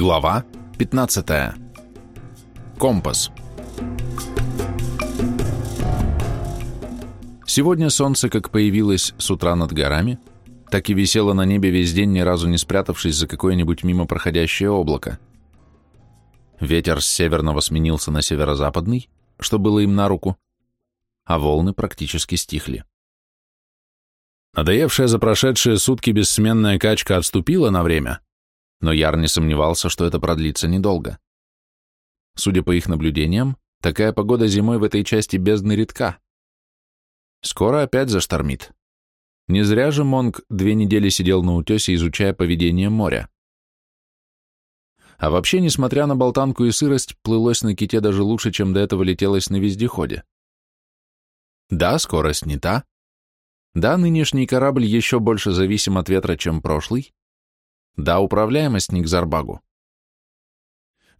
Глава 15. Компас. Сегодня солнце как появилось с утра над горами, так и висело на небе весь день, ни разу не спрятавшись за какое-нибудь мимо проходящее облако. Ветер с северного сменился на северо-западный, что было им на руку, а волны практически стихли. Надоевшая за прошедшие сутки бессменная качка отступила на время, но Яр не сомневался, что это продлится недолго. Судя по их наблюдениям, такая погода зимой в этой части бездны редка. Скоро опять заштормит. Не зря же Монг две недели сидел на утесе, изучая поведение моря. А вообще, несмотря на болтанку и сырость, плылось на ките даже лучше, чем до этого летелось на вездеходе. Да, скорость не та. Да, нынешний корабль еще больше зависим от ветра, чем прошлый. Да, управляемость не к Зарбагу.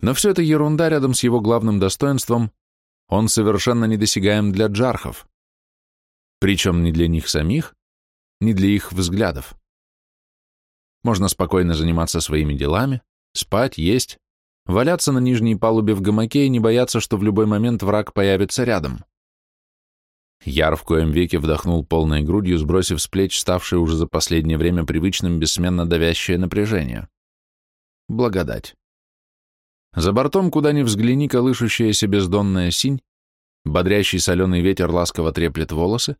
Но все это ерунда рядом с его главным достоинством, он совершенно недосягаем для джархов. Причем не для них самих, не для их взглядов. Можно спокойно заниматься своими делами, спать, есть, валяться на нижней палубе в гамаке и не бояться, что в любой момент враг появится рядом. Яр в коем веке вдохнул полной грудью, сбросив с плеч ставшее уже за последнее время привычным бессменно давящее напряжение. Благодать. За бортом, куда ни взгляни, колышущаяся бездонная синь, бодрящий соленый ветер ласково треплет волосы,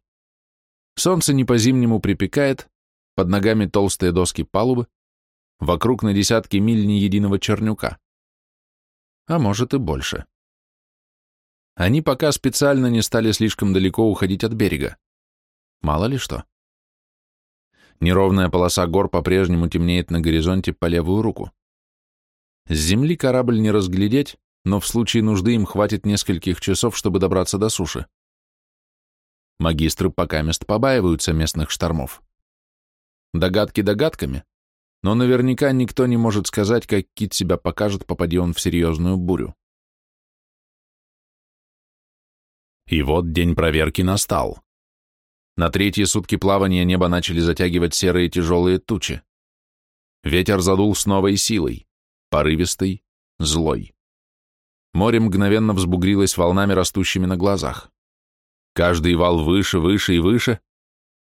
солнце не по-зимнему припекает, под ногами толстые доски палубы, вокруг на десятки миль ни единого чернюка. А может и больше. Они пока специально не стали слишком далеко уходить от берега. Мало ли что. Неровная полоса гор по-прежнему темнеет на горизонте по левую руку. С земли корабль не разглядеть, но в случае нужды им хватит нескольких часов, чтобы добраться до суши. Магистры пока мест побаиваются местных штормов. Догадки догадками, но наверняка никто не может сказать, как кит себя покажет, попади он в серьезную бурю. И вот день проверки настал. На третьи сутки плавания небо начали затягивать серые тяжелые тучи. Ветер задул с новой силой, порывистый, злой. Море мгновенно взбугрилось волнами, растущими на глазах. Каждый вал выше, выше и выше,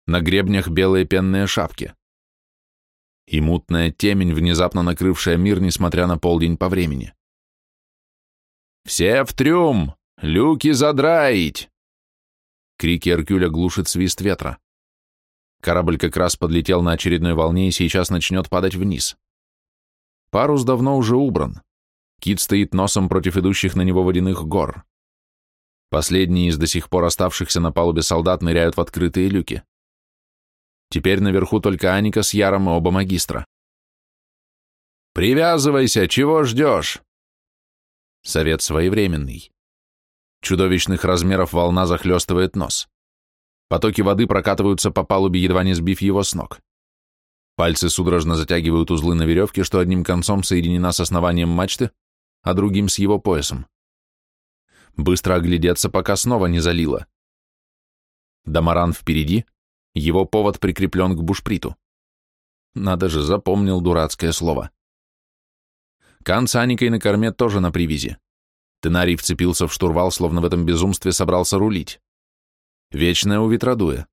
на гребнях белые пенные шапки. И мутная темень, внезапно накрывшая мир, несмотря на полдень по времени. «Все в трюм!» «Люки задраить!» Крики Эркюля глушит свист ветра. Корабль как раз подлетел на очередной волне и сейчас начнет падать вниз. Парус давно уже убран. Кит стоит носом против идущих на него водяных гор. Последние из до сих пор оставшихся на палубе солдат ныряют в открытые люки. Теперь наверху только Аника с Яром и оба магистра. «Привязывайся, чего ждешь?» Совет своевременный. Чудовищных размеров волна захлестывает нос. Потоки воды прокатываются по палубе, едва не сбив его с ног. Пальцы судорожно затягивают узлы на веревке, что одним концом соединена с основанием мачты, а другим с его поясом. Быстро оглядеться, пока снова не залило. Дамаран впереди, его повод прикреплен к бушприту. Надо же, запомнил дурацкое слово. Кан с на корме тоже на привязи. Тенарий вцепился в штурвал, словно в этом безумстве собрался рулить. Вечная у ветродуя.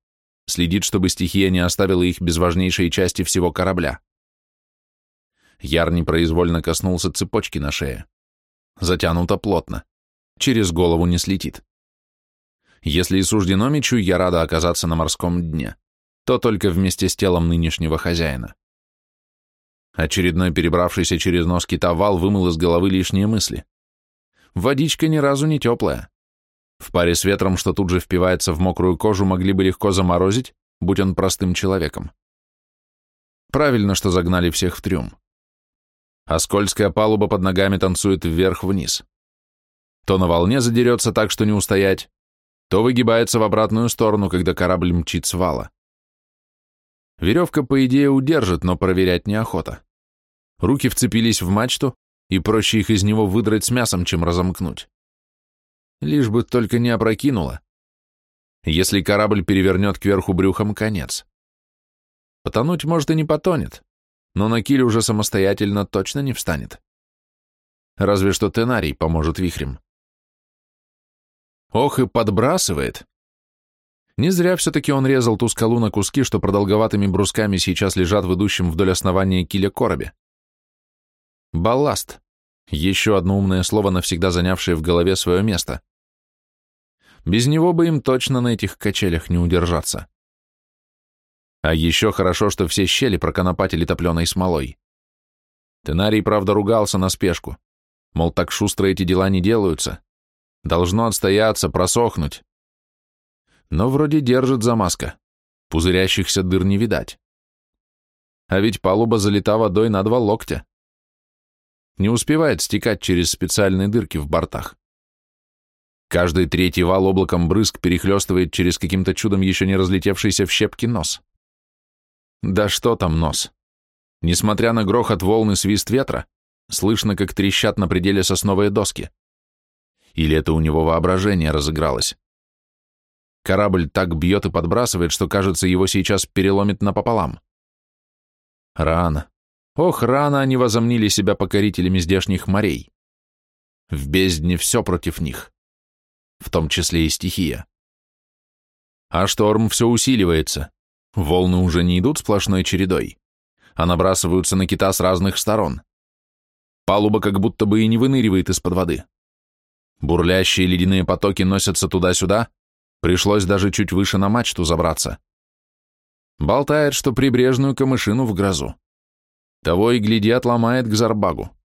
Следит, чтобы стихия не оставила их без важнейшей части всего корабля. Яр непроизвольно коснулся цепочки на шее. Затянуто плотно. Через голову не слетит. Если и суждено мечу, я рада оказаться на морском дне, то только вместе с телом нынешнего хозяина. Очередной перебравшийся через нос кита вал вымыл из головы лишние мысли. Водичка ни разу не теплая. В паре с ветром, что тут же впивается в мокрую кожу, могли бы легко заморозить, будь он простым человеком. Правильно, что загнали всех в трюм. А скользкая палуба под ногами танцует вверх-вниз. То на волне задерется так, что не устоять, то выгибается в обратную сторону, когда корабль мчит с вала. Веревка, по идее, удержит, но проверять неохота. Руки вцепились в мачту, и проще их из него выдрать с мясом, чем разомкнуть. Лишь бы только не опрокинуло. Если корабль перевернет кверху брюхом, конец. Потонуть, может, и не потонет, но на киле уже самостоятельно точно не встанет. Разве что Тенарий поможет вихрем. Ох и подбрасывает. Не зря все-таки он резал ту скалу на куски, что продолговатыми брусками сейчас лежат в идущем вдоль основания киля коробе. Балласт. Еще одно умное слово, навсегда занявшее в голове свое место. Без него бы им точно на этих качелях не удержаться. А еще хорошо, что все щели проконопатили топленой смолой. Тенарий, правда, ругался на спешку. Мол, так шустро эти дела не делаются. Должно отстояться, просохнуть. Но вроде держит замазка. Пузырящихся дыр не видать. А ведь палуба залита водой на два локтя. Не успевает стекать через специальные дырки в бортах. Каждый третий вал облаком брызг перехлестывает через каким-то чудом еще не разлетевшийся в щепки нос. Да что там нос? Несмотря на грохот волны свист ветра, слышно, как трещат на пределе сосновые доски. Или это у него воображение разыгралось? Корабль так бьет и подбрасывает, что, кажется, его сейчас переломит напополам. Рано. Ох, рано они возомнили себя покорителями здешних морей. В бездне все против них, в том числе и стихия. А шторм все усиливается, Волны уже не идут сплошной чередой, а набрасываются на кита с разных сторон. Палуба как будто бы и не выныривает из-под воды. Бурлящие ледяные потоки носятся туда-сюда, пришлось даже чуть выше на мачту забраться. Болтает, что прибрежную камышину в грозу. Того и гляди отломает к зарбагу.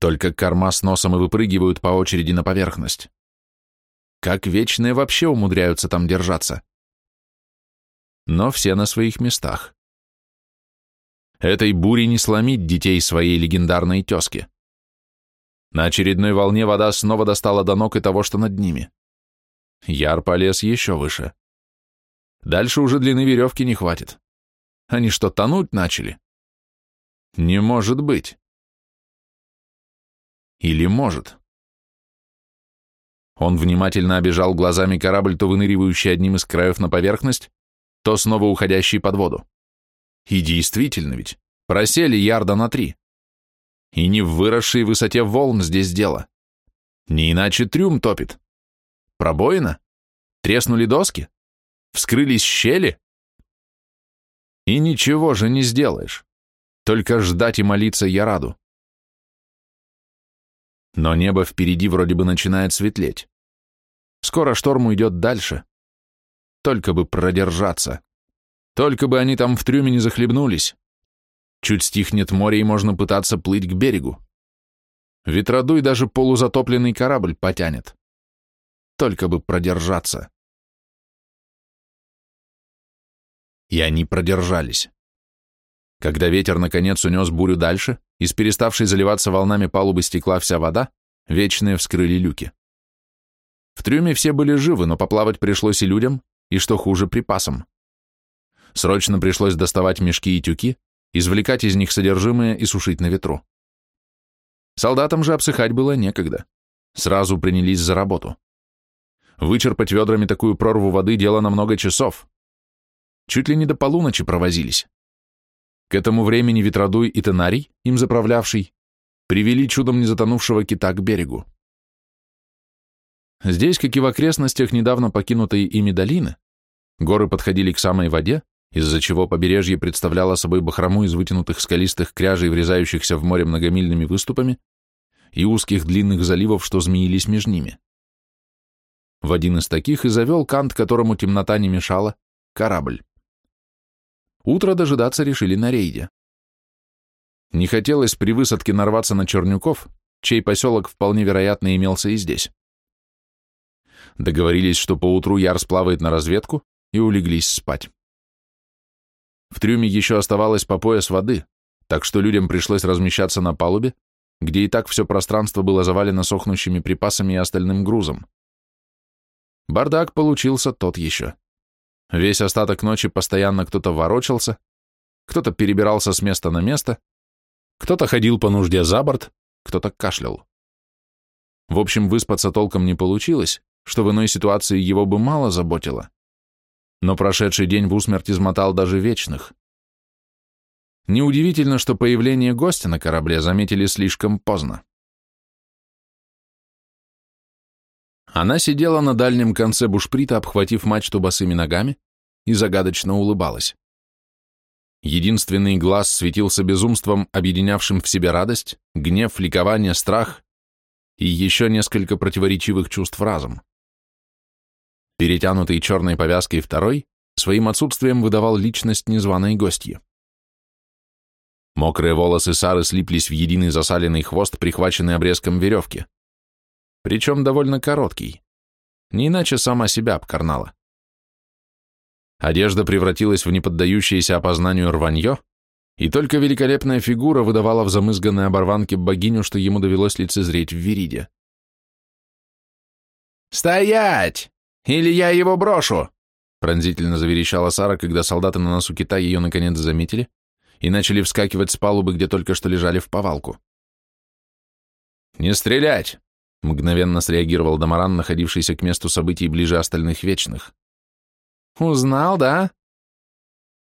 Только корма с носом и выпрыгивают по очереди на поверхность. Как вечные вообще умудряются там держаться но все на своих местах. Этой буре не сломить детей своей легендарной тезки. На очередной волне вода снова достала до ног и того, что над ними. Яр полез еще выше. Дальше уже длины веревки не хватит. Они что, тонуть начали? Не может быть. Или может. Он внимательно обежал глазами корабль, то выныривающий одним из краев на поверхность, то снова уходящий под воду. И действительно ведь, просели ярда на три. И не в выросшей высоте волн здесь дело. Не иначе трюм топит. Пробоина? Треснули доски? Вскрылись щели? И ничего же не сделаешь. Только ждать и молиться я раду. Но небо впереди вроде бы начинает светлеть. Скоро шторм уйдет дальше, только бы продержаться. Только бы они там в трюме не захлебнулись. Чуть стихнет море, и можно пытаться плыть к берегу. Ветродуй даже полузатопленный корабль потянет. Только бы продержаться. И они продержались. Когда ветер наконец унес бурю дальше, из переставшей заливаться волнами палубы стекла вся вода, вечные вскрыли люки. В трюме все были живы, но поплавать пришлось и людям, и, что хуже, припасам. Срочно пришлось доставать мешки и тюки, извлекать из них содержимое и сушить на ветру. Солдатам же обсыхать было некогда. Сразу принялись за работу. Вычерпать ведрами такую прорву воды дело на много часов. Чуть ли не до полуночи провозились. К этому времени Ветродуй и Тенарий, им заправлявший, привели чудом не затонувшего кита к берегу. Здесь, как и в окрестностях недавно покинутой ими долины, горы подходили к самой воде, из-за чего побережье представляло собой бахрому из вытянутых скалистых кряжей, врезающихся в море многомильными выступами, и узких длинных заливов, что змеились между ними. В один из таких и завел Кант, которому темнота не мешала, корабль. Утро дожидаться решили на рейде. Не хотелось при высадке нарваться на Чернюков, чей поселок вполне вероятно имелся и здесь. Договорились, что поутру Яр сплавает на разведку, и улеглись спать. В трюме еще оставалось по пояс воды, так что людям пришлось размещаться на палубе, где и так все пространство было завалено сохнущими припасами и остальным грузом. Бардак получился тот еще. Весь остаток ночи постоянно кто-то ворочался, кто-то перебирался с места на место, кто-то ходил по нужде за борт, кто-то кашлял. В общем, выспаться толком не получилось, что в иной ситуации его бы мало заботило. Но прошедший день в усмерть измотал даже вечных. Неудивительно, что появление гостя на корабле заметили слишком поздно. Она сидела на дальнем конце бушприта, обхватив мачту босыми ногами, и загадочно улыбалась. Единственный глаз светился безумством, объединявшим в себе радость, гнев, ликование, страх и еще несколько противоречивых чувств разом. Перетянутый черной повязкой второй своим отсутствием выдавал личность незваной гостьи. Мокрые волосы Сары слиплись в единый засаленный хвост, прихваченный обрезком веревки. Причем довольно короткий. Не иначе сама себя обкарнала. Одежда превратилась в неподдающееся опознанию рванье, и только великолепная фигура выдавала в замызганной оборванке богиню, что ему довелось лицезреть в Вериде. «Стоять! Или я его брошу!» пронзительно заверещала Сара, когда солдаты на носу кита ее наконец заметили и начали вскакивать с палубы, где только что лежали в повалку. «Не стрелять!» — мгновенно среагировал Дамаран, находившийся к месту событий ближе остальных вечных. «Узнал, да?»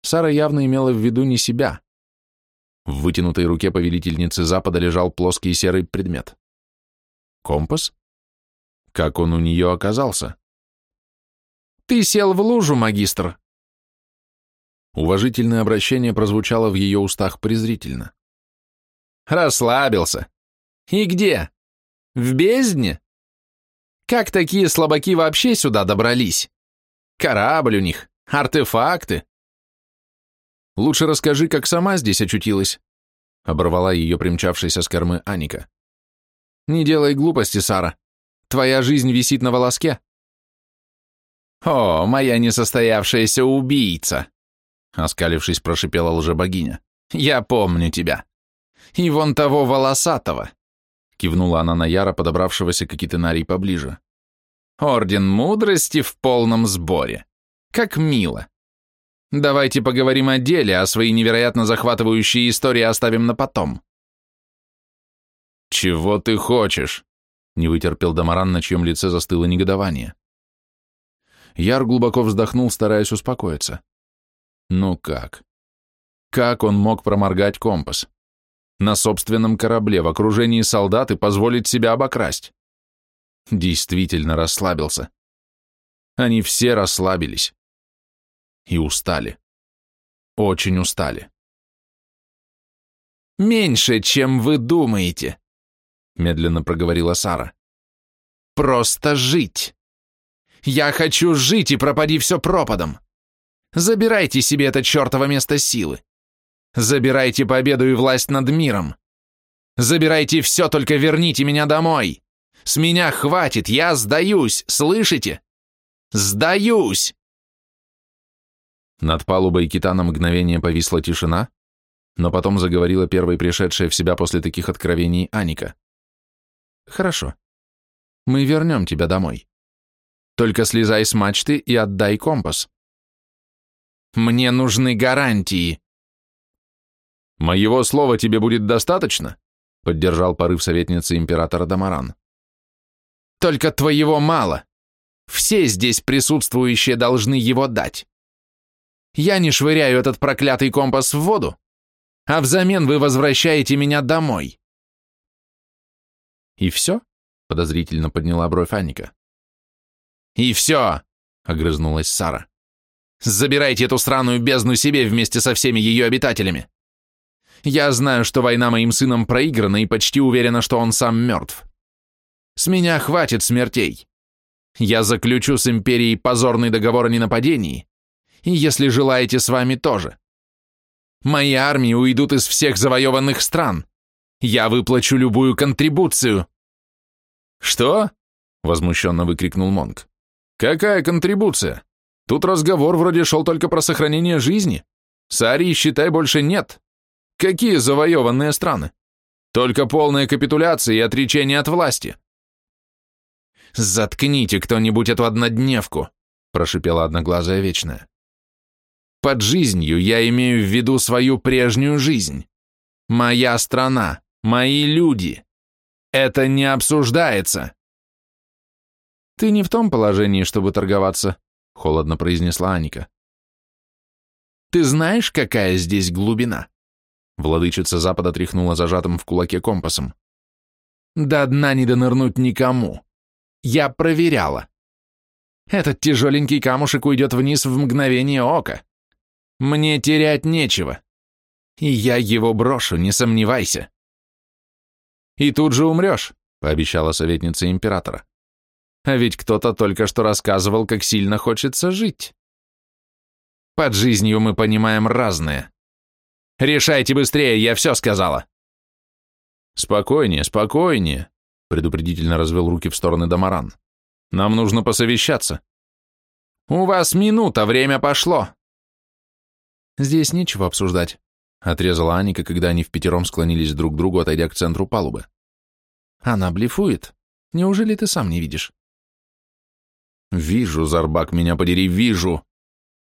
Сара явно имела в виду не себя. В вытянутой руке повелительницы Запада лежал плоский серый предмет. Компас? Как он у нее оказался? «Ты сел в лужу, магистр!» Уважительное обращение прозвучало в ее устах презрительно. «Расслабился. И где? В бездне? Как такие слабаки вообще сюда добрались? Корабль у них, артефакты. Лучше расскажи, как сама здесь очутилась, оборвала ее примчавшаяся с кормы Аника. Не делай глупости, Сара. Твоя жизнь висит на волоске. «О, моя несостоявшаяся убийца!» Оскалившись, прошипела лжебогиня. «Я помню тебя. И вон того волосатого!» Кивнула она на Яра, подобравшегося к Акитенарий поближе. «Орден мудрости в полном сборе. Как мило. Давайте поговорим о деле, а свои невероятно захватывающие истории оставим на потом». «Чего ты хочешь?» — не вытерпел Дамаран, на чьем лице застыло негодование. Яр глубоко вздохнул, стараясь успокоиться. Ну как? Как он мог проморгать компас? На собственном корабле, в окружении солдат и позволить себя обокрасть? Действительно расслабился. Они все расслабились. И устали. Очень устали. «Меньше, чем вы думаете», — медленно проговорила Сара. «Просто жить». Я хочу жить, и пропади все пропадом. Забирайте себе это чертово место силы. Забирайте победу и власть над миром. Забирайте все, только верните меня домой. С меня хватит, я сдаюсь, слышите? Сдаюсь!» Над палубой кита на мгновение повисла тишина, но потом заговорила первой пришедшая в себя после таких откровений Аника. «Хорошо. Мы вернем тебя домой. Только слезай с мачты и отдай компас. Мне нужны гарантии. Моего слова тебе будет достаточно? Поддержал порыв советницы императора Дамаран. Только твоего мало. Все здесь присутствующие должны его дать. Я не швыряю этот проклятый компас в воду, а взамен вы возвращаете меня домой. И все? Подозрительно подняла бровь Аника. «И все!» — огрызнулась Сара. «Забирайте эту сраную бездну себе вместе со всеми ее обитателями. Я знаю, что война моим сыном проиграна и почти уверена, что он сам мертв. С меня хватит смертей. Я заключу с Империей позорный договор о ненападении, и, если желаете, с вами тоже. Мои армии уйдут из всех завоеванных стран. Я выплачу любую контрибуцию». «Что?» — возмущенно выкрикнул Монг. Какая контрибуция? Тут разговор вроде шел только про сохранение жизни. Сарии, считай, больше нет. Какие завоеванные страны? Только полная капитуляция и отречение от власти. «Заткните кто-нибудь эту однодневку», — прошипела одноглазая вечная. «Под жизнью я имею в виду свою прежнюю жизнь. Моя страна, мои люди. Это не обсуждается». «Ты не в том положении, чтобы торговаться», — холодно произнесла Аника. «Ты знаешь, какая здесь глубина?» Владычица Запада тряхнула зажатым в кулаке компасом. «До дна не донырнуть никому. Я проверяла. Этот тяжеленький камушек уйдет вниз в мгновение ока. Мне терять нечего. И я его брошу, не сомневайся. И тут же умрешь, пообещала советница императора. А ведь кто-то только что рассказывал, как сильно хочется жить. Под жизнью мы понимаем разное. Решайте быстрее, я все сказала. Спокойнее, спокойнее, предупредительно развел руки в стороны Дамаран. Нам нужно посовещаться. У вас минута, время пошло. Здесь нечего обсуждать, отрезала Аника, когда они в пятером склонились друг к другу, отойдя к центру палубы. Она блефует. Неужели ты сам не видишь? Вижу, Зарбак, меня подери, вижу,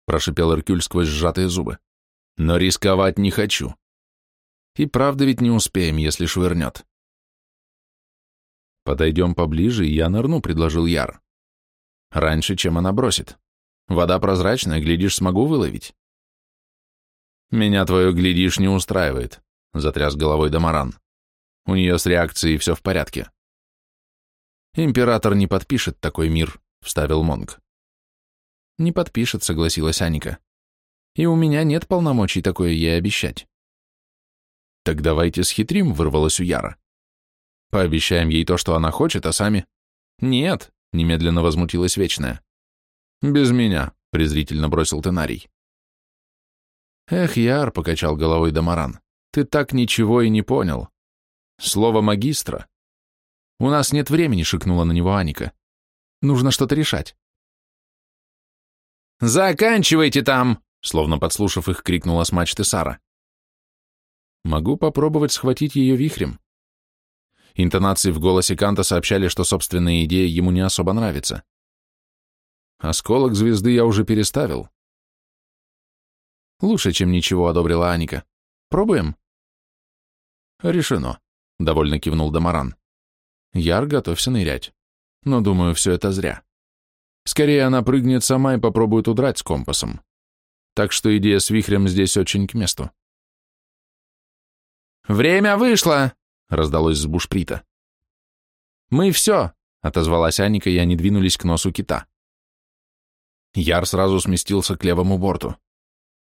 прошипел Эркюль сквозь сжатые зубы. Но рисковать не хочу. И правда ведь не успеем, если швырнет. Подойдем поближе, и я нырну, предложил Яр. Раньше, чем она бросит. Вода прозрачная, глядишь, смогу выловить. Меня твое глядишь не устраивает, затряс головой Дамаран. У нее с реакцией все в порядке. Император не подпишет такой мир, вставил Монг. Не подпишет, согласилась Аника. И у меня нет полномочий такое ей обещать. Так давайте схитрим, вырвалось у Яра. Пообещаем ей то, что она хочет, а сами... Нет, немедленно возмутилась Вечная. Без меня, презрительно бросил Тенарий. Эх, Яр, покачал головой Дамаран, ты так ничего и не понял. Слово магистра. У нас нет времени, шикнула на него Аника. Нужно что-то решать. «Заканчивайте там!» Словно подслушав их, крикнула с мачты Сара. Могу попробовать схватить ее вихрем. Интонации в голосе Канта сообщали, что собственная идея ему не особо нравится. Осколок звезды я уже переставил. Лучше, чем ничего, одобрила Аника. Пробуем? Решено. — довольно кивнул Дамаран. «Яр, готовься нырять. Но, думаю, все это зря. Скорее она прыгнет сама и попробует удрать с компасом. Так что идея с вихрем здесь очень к месту». «Время вышло!» — раздалось с бушприта. «Мы все!» — отозвалась Аника, и они двинулись к носу кита. Яр сразу сместился к левому борту.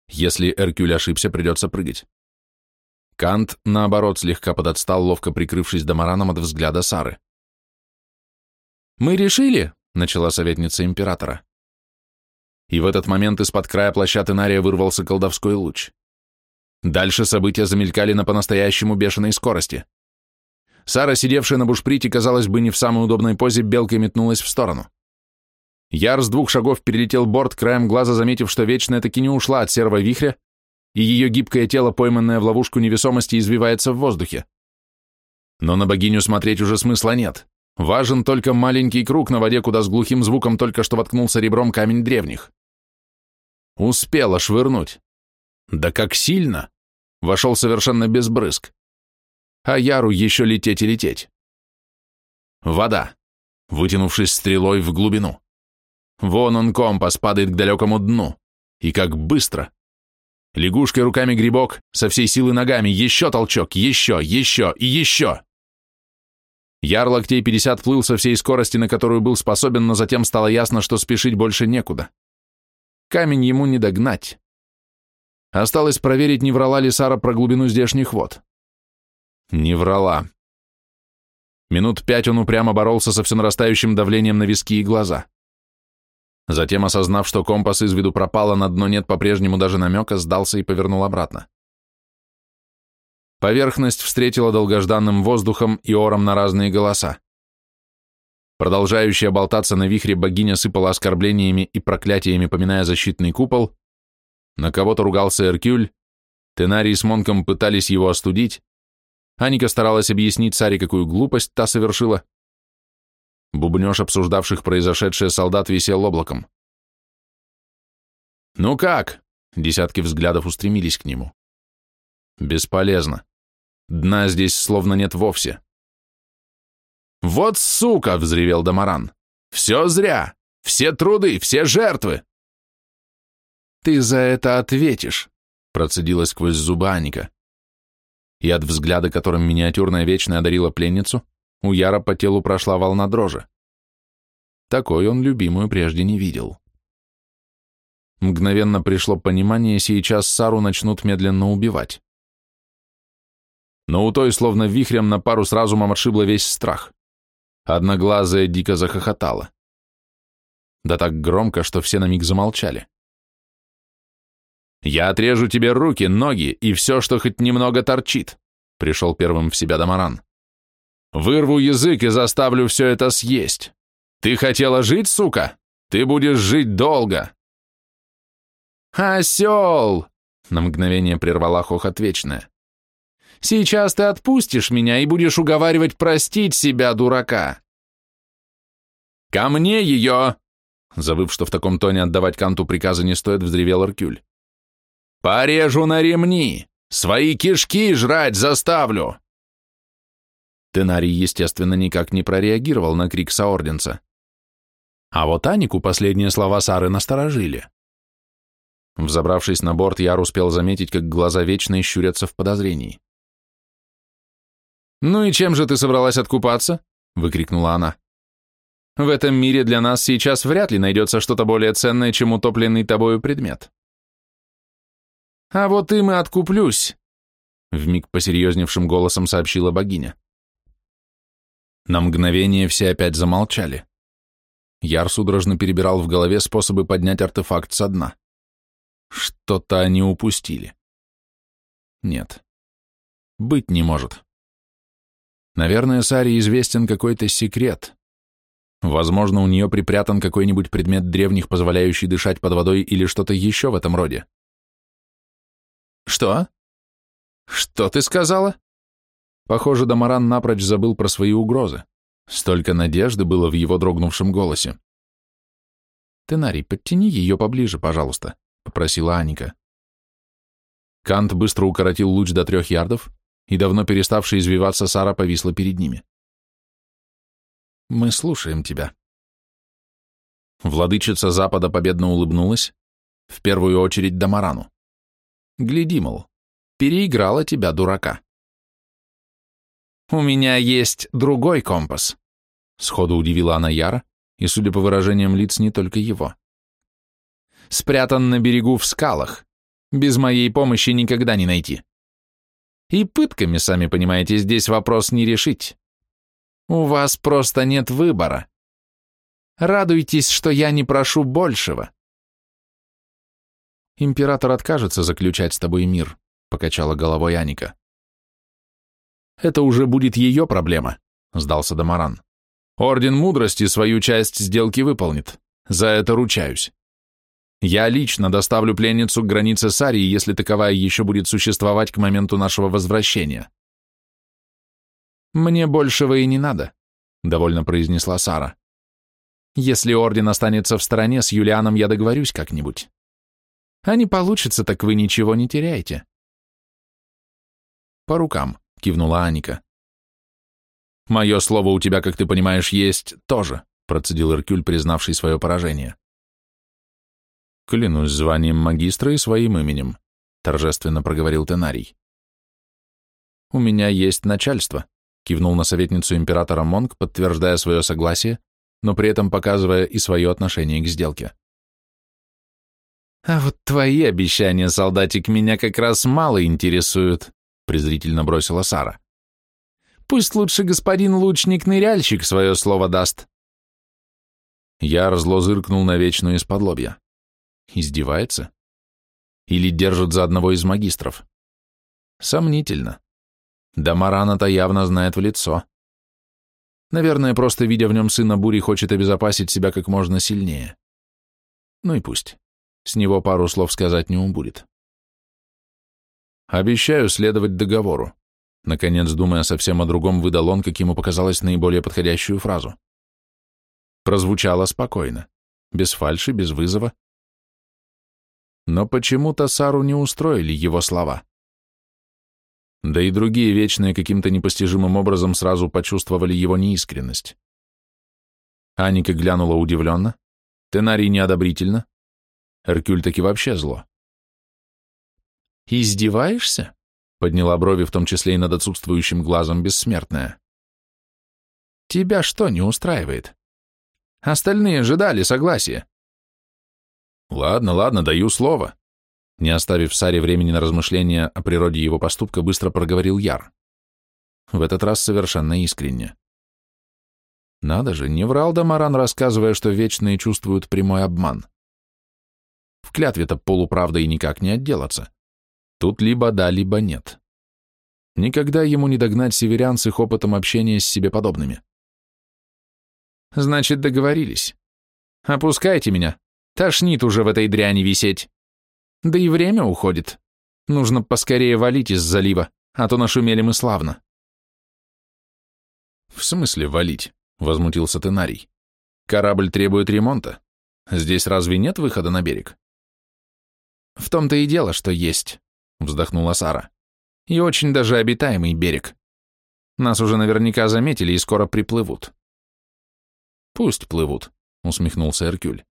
Если Эркюль ошибся, придется прыгать. Кант, наоборот, слегка подотстал, ловко прикрывшись Дамараном от взгляда Сары. «Мы решили», — начала советница императора. И в этот момент из-под края плаща Тенария вырвался колдовской луч. Дальше события замелькали на по-настоящему бешеной скорости. Сара, сидевшая на бушприте, казалось бы, не в самой удобной позе, белкой метнулась в сторону. Яр с двух шагов перелетел борт, краем глаза заметив, что Вечная таки не ушла от серого вихря, и ее гибкое тело, пойманное в ловушку невесомости, извивается в воздухе. Но на богиню смотреть уже смысла нет. Важен только маленький круг на воде, куда с глухим звуком только что воткнулся ребром камень древних. Успела швырнуть. Да как сильно! Вошел совершенно без брызг. А Яру еще лететь и лететь. Вода, вытянувшись стрелой в глубину. Вон он компас падает к далекому дну. И как быстро! Лягушкой руками грибок, со всей силы ногами, еще толчок, еще, еще и еще. Яр локтей 50 плыл со всей скорости, на которую был способен, но затем стало ясно, что спешить больше некуда. Камень ему не догнать. Осталось проверить, не врала ли Сара про глубину здешних вод. Не врала. Минут пять он упрямо боролся со все нарастающим давлением на виски и глаза. Затем, осознав, что компас из виду пропал, а на дно нет по-прежнему даже намека, сдался и повернул обратно. Поверхность встретила долгожданным воздухом и ором на разные голоса. Продолжающая болтаться на вихре богиня сыпала оскорблениями и проклятиями, поминая защитный купол. На кого-то ругался Эркюль, Тенарий с Монком пытались его остудить, Аника старалась объяснить Саре, какую глупость та совершила, Бубнеж обсуждавших произошедшее солдат висел облаком. «Ну как?» — десятки взглядов устремились к нему. «Бесполезно. Дна здесь словно нет вовсе». «Вот сука!» — взревел Дамаран. «Все зря! Все труды, все жертвы!» «Ты за это ответишь!» — процедила сквозь зубы Аника. И от взгляда, которым миниатюрная вечная одарила пленницу, у Яра по телу прошла волна дрожи. Такой он любимую прежде не видел. Мгновенно пришло понимание, сейчас Сару начнут медленно убивать. Но у той, словно вихрем на пару с разумом отшибло весь страх. Одноглазая дико захохотала. Да так громко, что все на миг замолчали. «Я отрежу тебе руки, ноги и все, что хоть немного торчит», — пришел первым в себя Дамаран. «Вырву язык и заставлю все это съесть. Ты хотела жить, сука? Ты будешь жить долго!» «Осел!» — на мгновение прервала хохот вечная. «Сейчас ты отпустишь меня и будешь уговаривать простить себя, дурака!» «Ко мне ее!» Забыв, что в таком тоне отдавать Канту приказы не стоит, взревел Аркюль. «Порежу на ремни! Свои кишки жрать заставлю!» Тенарий, естественно, никак не прореагировал на крик соорденца. А вот Анику последние слова Сары насторожили. Взобравшись на борт, Яр успел заметить, как глаза вечно щурятся в подозрении. «Ну и чем же ты собралась откупаться?» — выкрикнула она. «В этом мире для нас сейчас вряд ли найдется что-то более ценное, чем утопленный тобою предмет». «А вот им и откуплюсь», — вмиг посерьезневшим голосом сообщила богиня. На мгновение все опять замолчали. Яр судорожно перебирал в голове способы поднять артефакт со дна. Что-то они упустили. Нет. Быть не может. Наверное, Саре известен какой-то секрет. Возможно, у нее припрятан какой-нибудь предмет древних, позволяющий дышать под водой или что-то еще в этом роде. Что? Что ты сказала? Похоже, Дамаран напрочь забыл про свои угрозы. Столько надежды было в его дрогнувшем голосе. «Тенарий, подтяни ее поближе, пожалуйста», — попросила Аника. Кант быстро укоротил луч до трех ярдов, и давно переставшая извиваться Сара повисла перед ними. «Мы слушаем тебя». Владычица Запада победно улыбнулась, в первую очередь Дамарану. «Гляди, мол, переиграла тебя, дурака». «У меня есть другой компас», — сходу удивила она Яра, и, судя по выражениям лиц, не только его спрятан на берегу в скалах. Без моей помощи никогда не найти. И пытками, сами понимаете, здесь вопрос не решить. У вас просто нет выбора. Радуйтесь, что я не прошу большего. Император откажется заключать с тобой мир, покачала головой Аника. Это уже будет ее проблема, сдался Дамаран. Орден мудрости свою часть сделки выполнит. За это ручаюсь. Я лично доставлю пленницу к границе Сарии, если таковая еще будет существовать к моменту нашего возвращения. Мне большего и не надо, довольно произнесла Сара. Если орден останется в стороне, с Юлианом я договорюсь как-нибудь. А не получится, так вы ничего не теряете. По рукам, кивнула Аника. Мое слово у тебя, как ты понимаешь, есть тоже, процедил Иркюль, признавший свое поражение. «Клянусь званием магистра и своим именем», — торжественно проговорил Тенарий. «У меня есть начальство», — кивнул на советницу императора Монг, подтверждая свое согласие, но при этом показывая и свое отношение к сделке. «А вот твои обещания, солдатик, меня как раз мало интересуют», — презрительно бросила Сара. «Пусть лучше господин лучник-ныряльщик свое слово даст». Я разло зыркнул на вечную из-под лобья. Издевается? Или держит за одного из магистров? Сомнительно. Да Марана-то явно знает в лицо. Наверное, просто видя в нем сына Бури, хочет обезопасить себя как можно сильнее. Ну и пусть. С него пару слов сказать не убудет. Обещаю следовать договору. Наконец, думая совсем о другом, выдал он, как ему показалось, наиболее подходящую фразу. Прозвучало спокойно, без фальши, без вызова, но почему-то Сару не устроили его слова. Да и другие вечные каким-то непостижимым образом сразу почувствовали его неискренность. Аника глянула удивленно, Тенарий неодобрительно, Эркюль таки вообще зло. «Издеваешься?» — подняла брови, в том числе и над отсутствующим глазом бессмертная. «Тебя что не устраивает? Остальные же дали согласие. Ладно, ладно, даю слово. Не оставив Саре времени на размышления о природе его поступка, быстро проговорил Яр. В этот раз совершенно искренне. Надо же, не врал Дамаран, рассказывая, что вечные чувствуют прямой обман. В клятве-то полуправда и никак не отделаться. Тут либо да, либо нет. Никогда ему не догнать северян с их опытом общения с себе подобными. Значит, договорились. Опускайте меня. Тошнит уже в этой дряни висеть. Да и время уходит. Нужно поскорее валить из залива, а то нашумели мы славно. В смысле валить? Возмутился Тенарий. Корабль требует ремонта. Здесь разве нет выхода на берег? В том-то и дело, что есть, вздохнула Сара. И очень даже обитаемый берег. Нас уже наверняка заметили и скоро приплывут. Пусть плывут, усмехнулся Эркюль.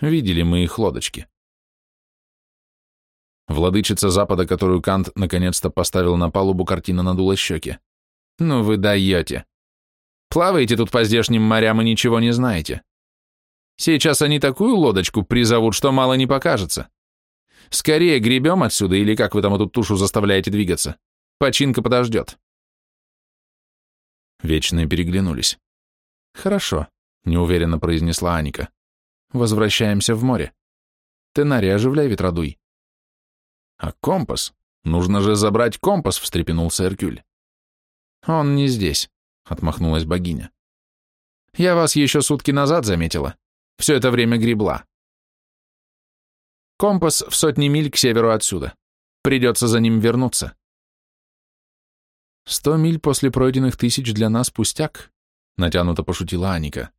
Видели мы их лодочки. Владычица Запада, которую Кант наконец-то поставил на палубу, картина надула щеки. «Ну вы даете. Плаваете тут по здешним морям и ничего не знаете. Сейчас они такую лодочку призовут, что мало не покажется. Скорее гребем отсюда, или как вы там эту тушу заставляете двигаться? Починка подождет». Вечные переглянулись. «Хорошо», — неуверенно произнесла Аника. «Возвращаемся в море. Тенари, оживляй ветродуй». «А компас? Нужно же забрать компас», — встрепенулся Эркюль. «Он не здесь», — отмахнулась богиня. «Я вас еще сутки назад заметила. Все это время гребла. Компас в сотни миль к северу отсюда. Придется за ним вернуться». «Сто миль после пройденных тысяч для нас пустяк», — натянуто пошутила Аника.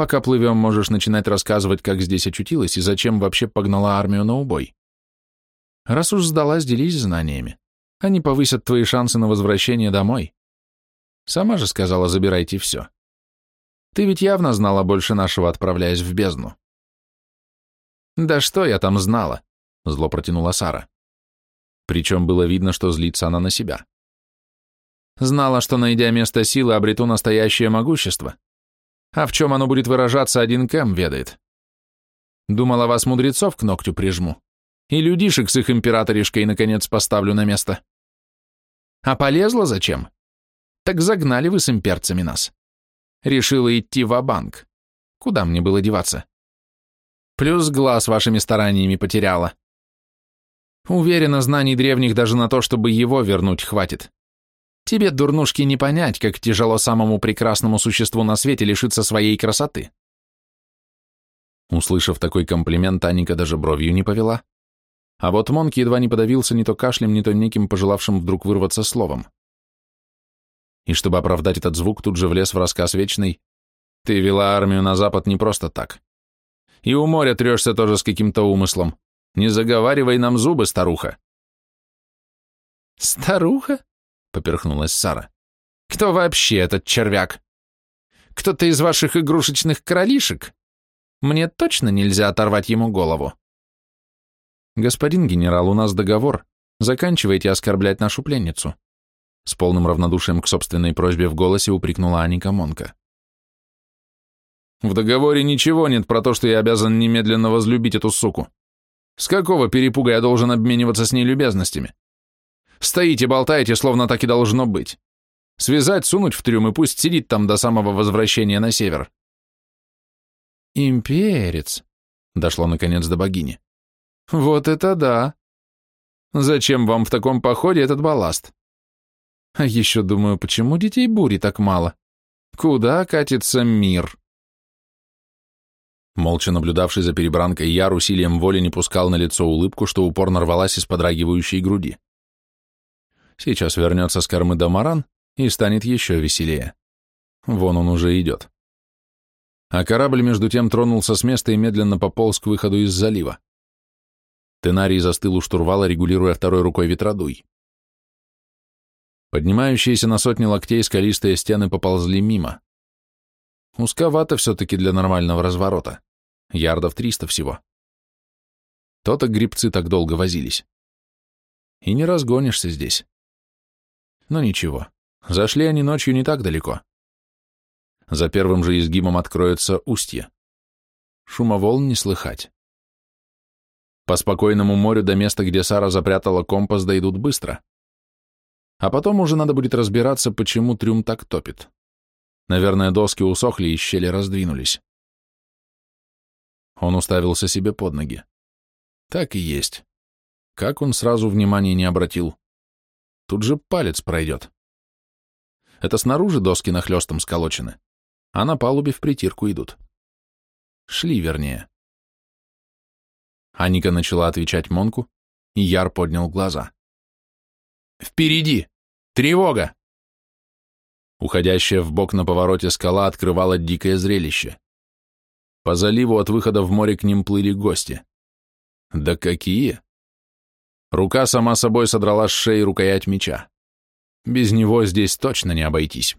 «Пока плывем, можешь начинать рассказывать, как здесь очутилась и зачем вообще погнала армию на убой. Раз уж сдалась, делись знаниями. Они повысят твои шансы на возвращение домой. Сама же сказала, забирайте все. Ты ведь явно знала больше нашего, отправляясь в бездну. Да что я там знала? Зло протянула Сара. Причем было видно, что злится она на себя. Знала, что, найдя место силы, обрету настоящее могущество. А в чем оно будет выражаться, один Кэм ведает. Думала, вас, мудрецов, к ногтю прижму и людишек с их императоришкой, наконец, поставлю на место. А полезла зачем? Так загнали вы с имперцами нас. Решила идти в банк Куда мне было деваться? Плюс глаз вашими стараниями потеряла. Уверена, знаний древних даже на то, чтобы его вернуть, хватит. Тебе, дурнушки, не понять, как тяжело самому прекрасному существу на свете лишиться своей красоты. Услышав такой комплимент, Аника даже бровью не повела. А вот Монки едва не подавился не то кашлем, не то неким пожелавшим вдруг вырваться словом. И чтобы оправдать этот звук, тут же влез в рассказ вечный «Ты вела армию на запад не просто так. И у моря трешься тоже с каким-то умыслом. Не заговаривай нам зубы, старуха». «Старуха?» — поперхнулась Сара. «Кто вообще этот червяк? Кто-то из ваших игрушечных королишек? Мне точно нельзя оторвать ему голову». «Господин генерал, у нас договор. Заканчивайте оскорблять нашу пленницу». С полным равнодушием к собственной просьбе в голосе упрекнула Аника Монка. «В договоре ничего нет про то, что я обязан немедленно возлюбить эту суку. С какого перепуга я должен обмениваться с ней любезностями? Стоите, болтаете, словно так и должно быть. Связать, сунуть в трюм и пусть сидит там до самого возвращения на север». «Имперец», — дошло наконец до богини. Вот это да! Зачем вам в таком походе этот балласт? А еще думаю, почему детей бури так мало? Куда катится мир? Молча наблюдавший за перебранкой, Яр усилием воли не пускал на лицо улыбку, что упорно рвалась из подрагивающей груди. Сейчас вернется с кормы Дамаран и станет еще веселее. Вон он уже идет. А корабль между тем тронулся с места и медленно пополз к выходу из залива. Тенарий застыл у штурвала, регулируя второй рукой ветродуй. Поднимающиеся на сотни локтей скалистые стены поползли мимо. Узковато все-таки для нормального разворота. Ярдов триста всего. То-то грибцы так долго возились. И не разгонишься здесь. Но ничего, зашли они ночью не так далеко. За первым же изгибом откроется устье. Шума волн не слыхать. По спокойному морю до места, где Сара запрятала компас, дойдут быстро. А потом уже надо будет разбираться, почему трюм так топит. Наверное, доски усохли и щели раздвинулись. Он уставился себе под ноги. Так и есть. Как он сразу внимания не обратил. Тут же палец пройдет. Это снаружи доски нахлестом сколочены, а на палубе в притирку идут. Шли, вернее. Аника начала отвечать Монку, и Яр поднял глаза. «Впереди! Тревога!» Уходящая в бок на повороте скала открывала дикое зрелище. По заливу от выхода в море к ним плыли гости. Да какие! Рука сама собой содрала с шеи рукоять меча. Без него здесь точно не обойтись.